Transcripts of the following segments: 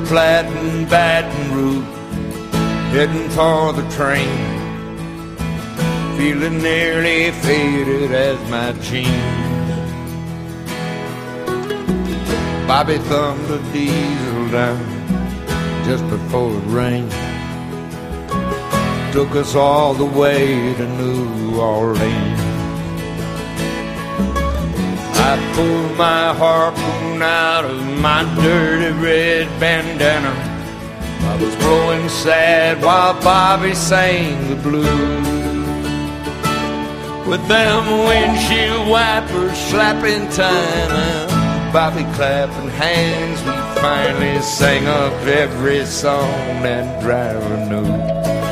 Flat in Baton Rouge, heading for the train. Feeling nearly faded as my jeans. Bobby thumbed a diesel down just before it rained. Took us all the way to New Orleans. I pulled my harpoon out of my dirty red bandana. I was growing sad while Bobby sang the blues. With them windshield wipers slapping time and Bobby clapping hands, we finally sang up every song that driver knew.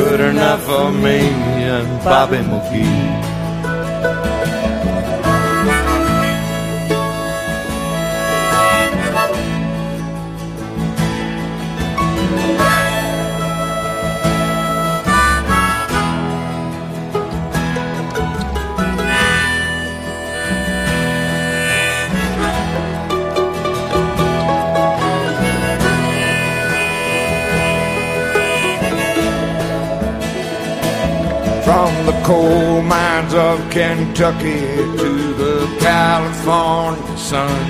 Good enough for me and Bobby McGee. The coal mines of Kentucky to the California sun,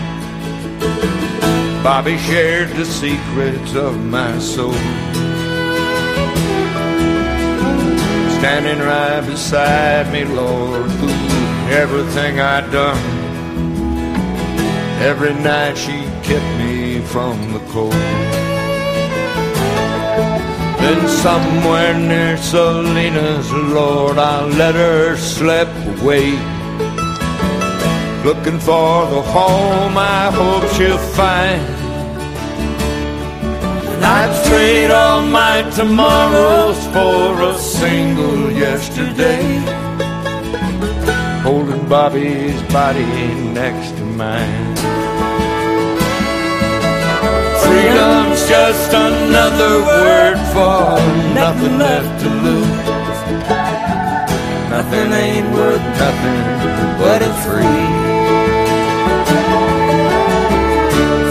Bobby shared the secrets of my soul. Standing right beside me, Lord, through everything I'd done. Every night she kept me from the cold. Somewhere near Salinas, Lord, I let her slip away. Looking for the home I hope she'll find. And I'd trade all my tomorrows for a single yesterday. Holding Bobby's body next to mine. Just another word for nothing left to lose. Nothing ain't worth nothing but it's free.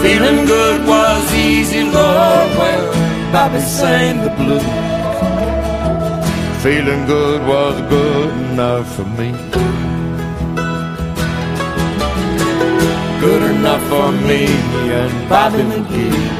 Feeling good was easy, Lord, when Bobby sang the blues. Feeling good was good enough for me. Good enough for me and Bobby McGee.